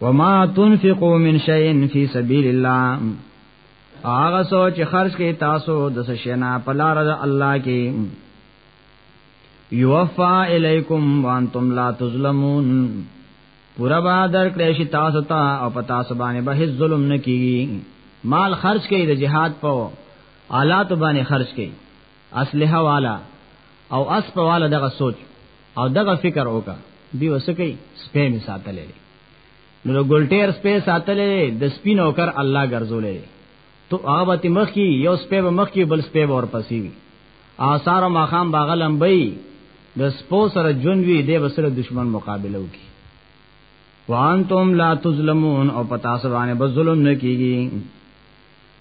Speaker 1: وما تنفقوا من شيء في سبيل الله هغه سوچ خرج کې تاسو د سشنا په لار د الله کې یوفا الیکم وانتم لا تظلمون پورا با در کړی شي تاسو ته او په تاسو باندې به هیڅ ظلم نه کیږي مال خرج کړئ د جهاد په آلات باندې خرج کړئ اسلحه والا او اسپ والا دغه سوچ او دغه فکر وکا دی وسکی سپې می ساتلې نو ګلټیر سپې ساتلې د سپین اوکر الله ګرځولې تو هغه ته مخ کی یو سپې به مخ کی بل سپې به ورپسې وي آثار او ماخام باغ لمبي د سپو سره جون وی دی بسره دشمن مقابله وکي وانتم لا تظلمون او پتا سره باندې ظلم نه کیږي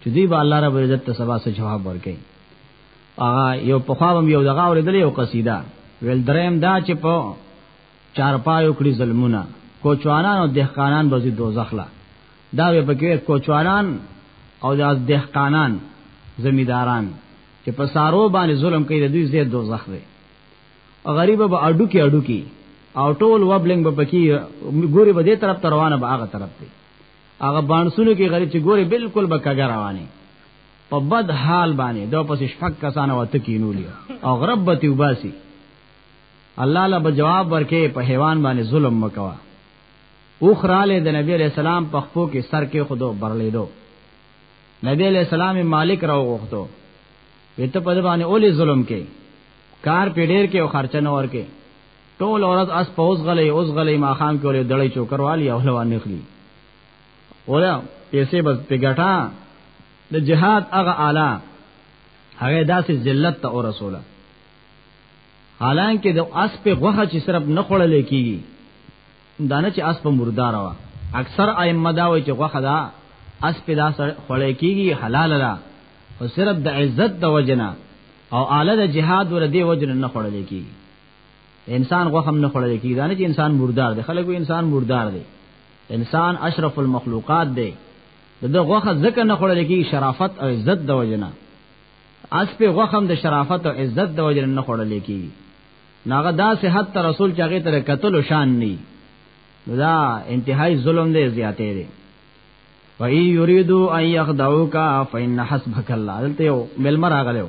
Speaker 1: چې دی به الله رب عزت ته سبا سره جواب ورکړي هغه یو په خوابم یو دغه اورېدل یو قصیده ویل دریم دا چې په چارپایو کړي ظلمونه کوچوانان او دهقانان به دوزخ لا دا به پکې کوچوانان او د دهقانان زمیداران چې په سارو باندې ظلم کوي د دوی زیات دوزخ دی غریب به اډو کې اډو کې او ټول وبلنګ به پکې ګوري به دې طرف روانه به هغه طرف دی هغه بانسونو کې غریب چې ګوري بالکل به کګر رواني په بد حال باندې دو پس شپک کسان وته کینولې او غرب به تیوباسي الله له جواب ورکې په حیوان باندې ظلم وکوا او خراله د نبی علیہ السلام په خپو کې سر کې خودو برلې دو نبی علیہ السلام مالک راو غوښتو وته په باندې اولې ظلم کې کار پیډیر کې او خرچنه ور کې ټول ورځ اس پوز غلې اوس غلې ما خام کې ولې دړې چوکروالی او هلوان نخلی ولا پیسې بس په ګټا د جهاد هغه اعلی هغه داسې ذلت ته او رسوله حالانکه د اس په غوخه چې صرف نه خړل کیږي دانه چې اس په مردار وا اکثر ائمه دا وایي چې غوخه دا اس په داس خړل کیږي حلال را او صرف د عزت د وجنه او اعلی د جهاد ور دی وجنه نه خړل کیږي انسان غوخم نه خړل کی دا نه چې انسان مردار دی خلکو انسان مردار دی انسان اشرف المخلوقات دی دغه غوخه ځکه نه خړل کی شرافت او عزت د وجنه اس په غوخم د شرافت او عزت د وجنه نه خړل کی ناغه دا صحت ته رسول چاغه تر قتل او شان ني دا انتهائی ظلم دی زیاته دی و ای یریدو ان یخدعوک فین حسبک الله دلته یو ملمر راغلو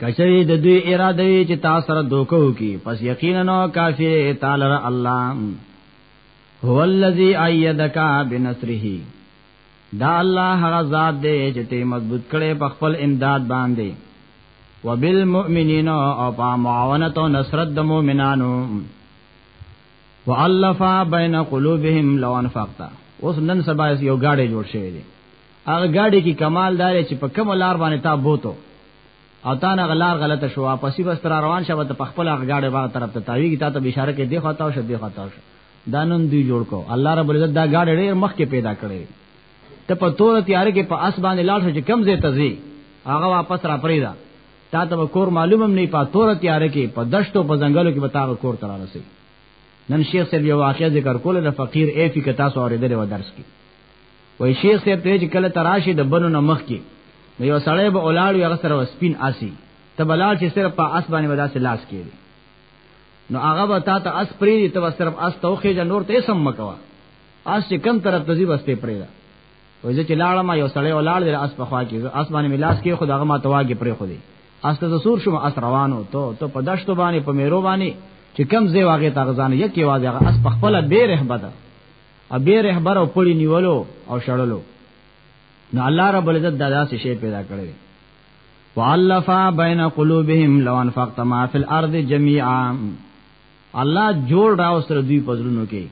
Speaker 1: کچری د دوی اراده وی چې تا سره دوکو کی پس یقینا نو کافر تعالی الله هو الذی ایدک بنصره دا الله هغه ذات دی چې ته مضبوط کړي په خپل امداد باندې وبالمؤمنین او په معاونت او نصرت د مؤمنانو والفا بین قلوبهم لو انفقتا اوس نن سبا یو گاډي جوړ شوی دی هغه ګاډي کې کمال دار چې په کوم لار باندې تا بوتو او تا نه غلار غلطه شو واپسی بس تر روان شوه ته په خپل هغه ګاډي باغ طرف ته تاویږي تا ته اشاره کې دی خو تاو شو دی خو تاو شو دا نن دوی جوړ کو الله رب العزت دا گاډ ډېر مخ کې پیدا کړي ته په تور تیار کې په اس باندې لاړ شو چې کم زه تزي هغه واپس را پریدا تا ته کور معلومم نه په تور تیار کې په دشتو په ځنګلو کې به تا کور تر رسي نن شیخ صاحب یو واقعي ذکر کول د فقیر ایفی کتا سو اوریدل و درس کې وای شیخ صاحب ته چې کله تراشی د بنو نه مخ کې نو یو سړی به اولاړ یو سره سپین اسی ته بلال چې صرف په اس باندې ودا سلاس کېږي نو هغه به تا ته اس پری ته صرف اس توخه جن نور ته سم مکوا اس چې کم طرف ته زی بسته پری دا وای چې لاړه ما یو سړی اولاړ دی اس په خوا کې اس باندې ملاس کې خو دغه ما تواګه پری خو دی اس ته سور شوم اس روانو ته ته په دشتو باندې په میرو باندې چې کم زی واغې تاغزان یک یوازې هغه اس په خپل به رهبده ابي رهبر او پړي نیولو او شړلو نو الله رب العزت دا داسې شی پیدا کړی والف بین قلوبهم لو انفقت ما فی الارض جميعا الله جوړ را وسره دوی پزلونو کې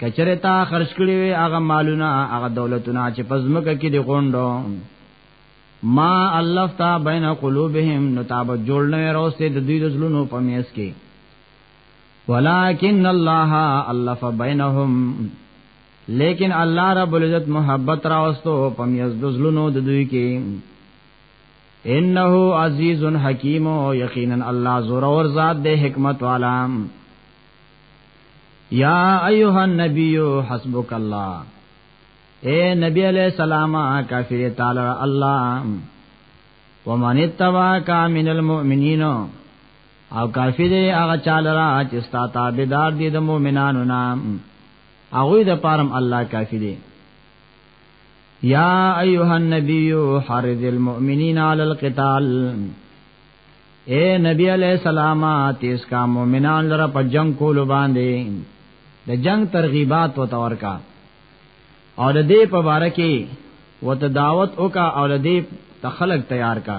Speaker 1: کچره تا خرج کړي وي هغه مالونه هغه دولتونه چې پزمکه کې دی غونډو ما الف تا بین قلوبهم نتاب جوړ نه راوسته د دوی د زلونو په میس کې ولكن الله الف بينهم لیکن الله رب العزت محبت راوستو پم یز دزلونو د دوی کې انه عزیز حکیم یقینا الله زور اور ذات دے حکمت والا یا ایها النبی حسبک الله اے نبی علیہ السلام کافی تعالی اللہ ومن اتبعک من المؤمنین او کافی دی هغه چاله را چې ستا تابعدار دي د مؤمنانو نام هغه د پارم الله کافی دی یا ایها النبی حرز المؤمنین علی القتال اے نبی علیہ السلام تیس کا مومنان لره په جنگ کولو باندې د جنگ ترغیبات و تور کا او د دې په باره کې وته دعوت وکا او د دې تخلق تیار کا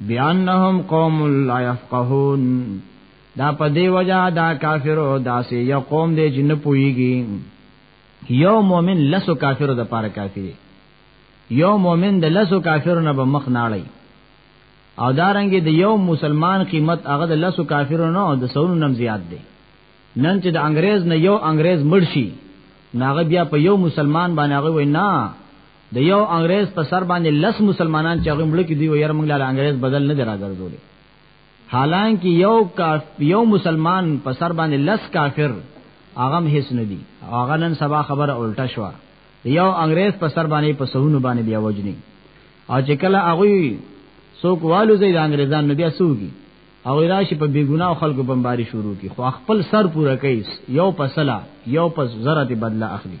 Speaker 1: بانهم قوم لا يفقهون دا په دی وجہ دا کافرو داسې یو قوم دی چې نه پويږي یو مؤمن لسو کافرو د پاره کافی دی یو مؤمن د لسو کافرو نه به مخ ناړي او دارنګي د یو مسلمان قیمت هغه د لسو کافرو نه او د سونو نم زیات دی نن چې د انګريز نه یو انګريز مرشي ناغه بیا په یو مسلمان باندې هغه وینا د یو انګريز په سر باندې لس مسلمانان چې هغه ملک دی وير موږ له انګريز بدل نه دراګرځولې حالانکه یو کاف یو مسلمان په سر باندې لس کافر هغه هیڅ نه دی هغه نن سبا خبره الټه شو یو انګريز په سر باندې په سهونو باندې بیا وجنی او چې کله هغه څوک والو زید انګريزان نو بیا سوګي او راشي په بیګناه خلکو بمباری شروع کی خو خپل سر پوره کوي یو پسلا یو پس زره دی بدله اخلي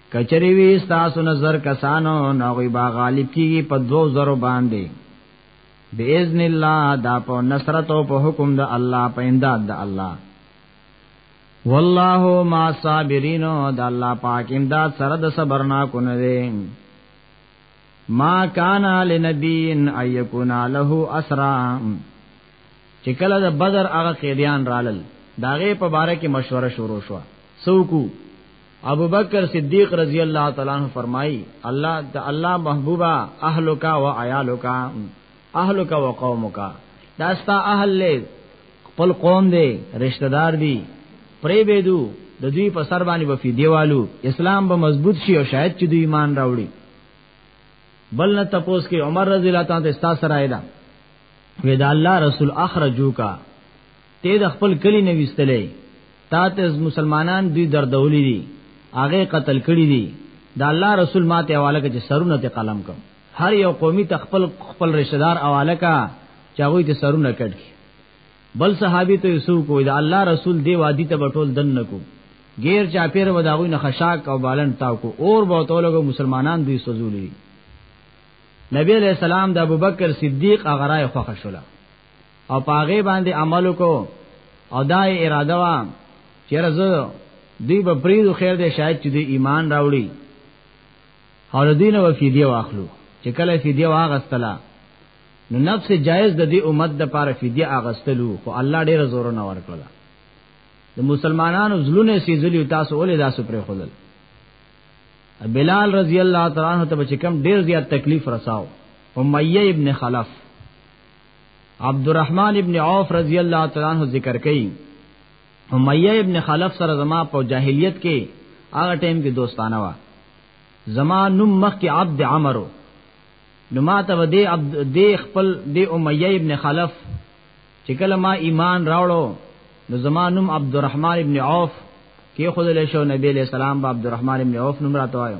Speaker 1: کچری وی تاسو نظر کسانو نو غي با غالب کیږي په دوو زرو باندې باذن الله دا په نصرت او په حکم د الله په امداد د الله والله ما صابرین د الله پاک امداد سره د صبر نا کو نه وي ما کان لنبین ایکون له اسرا چې کله د بدر هغه قیدیان رالل داغه په باره کې مشوره شروع شو سوکو ابو بکر صدیق رضی اللہ تعالی عنہ فرمائی اللہ دا اللہ محبوبا اہلکا و عیالکا اہلکا و قومکا دا استا اہل لے خپل قوم دے رشتہ دار دی پری بیدو د دوی په سر باندې وفي دیوالو اسلام به مضبوط شي او شاید چې دوی ایمان راوړي بل نه تپوس کې عمر رضی الله تعالی عنہ ستا سره ایدا ودا الله رسول اخرجو کا ته د خپل کلی نه وستلې تا ته مسلمانان دوی دردولې دي هغه قتل کړي دي دا الله رسول ماته حواله کې سرونه ته قلم کم هر یو قومي تخپل خپل رشتہ دار حواله کا چاوي ته سرونه کټ بل صحابي ته یسو کو دا الله رسول دی وادي ته بټول دن نکو غیر چا پیر وداوی نه خشاک او بالن تاو کو اور بہتو لوگ مسلمانان دوی سوزولې نبی علیہ السلام د ابوبکر صدیق اغرای خوښ شولا او پاغه باندې عمل کو او دا اراده وا چې رزه دوی په پریدو خیر دې شاید چې دې ایمان راوړي او دین او فدیه واخلو چې کله فدیه واغستلا نو نفس جائز د دې امت د پاره فدیه اغستلو خو الله ډیر زور نه ورکړل د مسلمانانو زلونه سیزلی تاسو ولې تاسو پر خدل بلال رضی الله تعالی عنہ ته چې کم ډیر زیات تکلیف رساو امیہ ابن خلف عبدالرحمن ابن عوف رضی الله تعالی عنہ ذکر کړي امیہ ابن خلف سره زما په جاهلیت کې هغه ټیم کې دوستانه وا زما نوم مخ کې عبد عمرو نو ما ته ودی عبد دی خپل دی امیہ ابن خلف چې کله ما ایمان راوړو نو زما نوم عبدالرحمن ابن عوف کې خود له شو نبی له سلام عبدالرحمن ابن عوف نوم راته وایو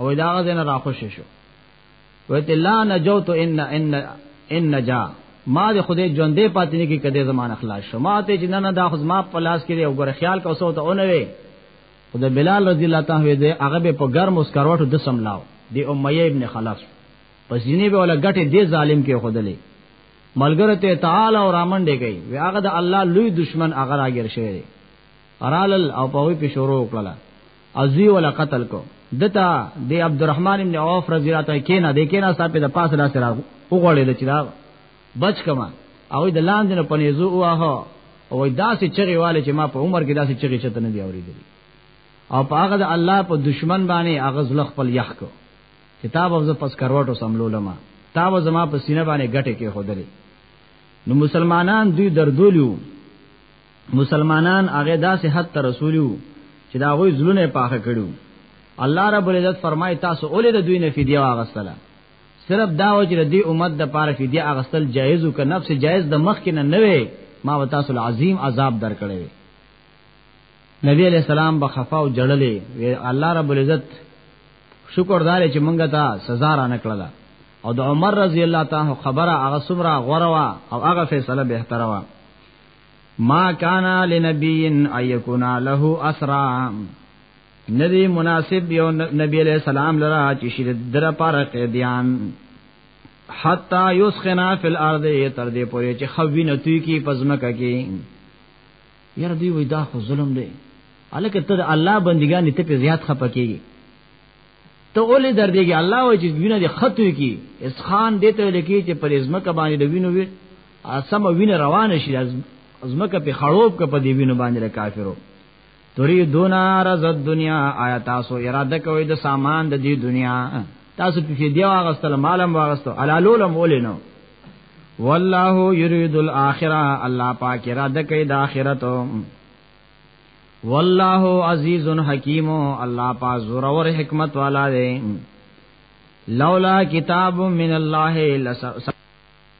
Speaker 1: او دا غزه نه راخوشې شو وته لا نجوت ان ان ان نجا ما د خدای ژوندې پاتې نه کې کده زمانه خلاص شو ما ته چې نه نه دا خو ما په لاس کې او ګره خیال کا سو ته اونې وي او د بلال رضی الله تعالی عنہ هغه به په ګرم اوس کروټو د سملاو دی امیه ابن خلاص پس جنې به ولا غټه دی ظالم کې خودلې ملګرو ته تعالی او رامن دی گئی وی هغه د الله لوی دشمن هغه راګر شوی دی ارالل او په وی په شروع کړل او زوی ولا قتل کو دتا د عبدالرحمن ابن عوف رضی الله تعالی کینا د کینا صاحب د پاسه لا سره وغړې د چراغ بچ کما او د لاندې نه پنيزو واه او داسې چغې والے چې ما په عمر کې داسې چغې چته نه دی اورېدل او په هغه د الله په دشمن باندې هغه زلخ خپل یخ کو کتاب او ز پس کروټو سملولما تا و زما په سینه باندې غټه کې خودلې نو مسلمانان دوی دردولیو مسلمانان هغه داسې حد ته رسولیو چې دا غوي زلونه پاخه کړو الله رب العزت فرمای تاسو اولې د دوی نه فدیه واغستله صرف دا و چې د دې امت د پاره فدیه اغستل جایز او که نفس جایز د مخ کې نه نوي ما و تاسو عظیم عذاب درکړي نبی علیہ السلام بخفا او جړلې الله رب العزت شکر دار چې مونږه ته سزا را نکړله او د عمر رضی الله تعالی خبره هغه سمره غوروه او هغه فیصله به تروا ما کانا لنبی ان یکونا له اسرا ندی مناسب یو نبی علیہ السلام لرا چې شیر در پار قیدیان حتا یسخنا فی الارض تر دې پورې چې خوی نتی کی پزمکه کی یار دی وای دا خو ظلم دی الکه ته الله بندگان ته په زیات خپکیږي ته اولې در دیږي الله وای چې وینه دې خطوي کی اسخان دې ته لکی چې پر ازمکه باندې د وینو وی اسمه وینه روان شي ازمکه په خړوب کې په دې وینو باندې کافرو تری دونا رز دنیا آیا تاسو اراده کوي د سامان د دې دنیا تاسو په دې دی واغستل مالم واغستو علالولم ولینو والله یرید الاخره الله پاک اراده کوي د اخرت والله عزیز حکیم الله پاک زور او حکمت والا دی لولا کتاب من الله لس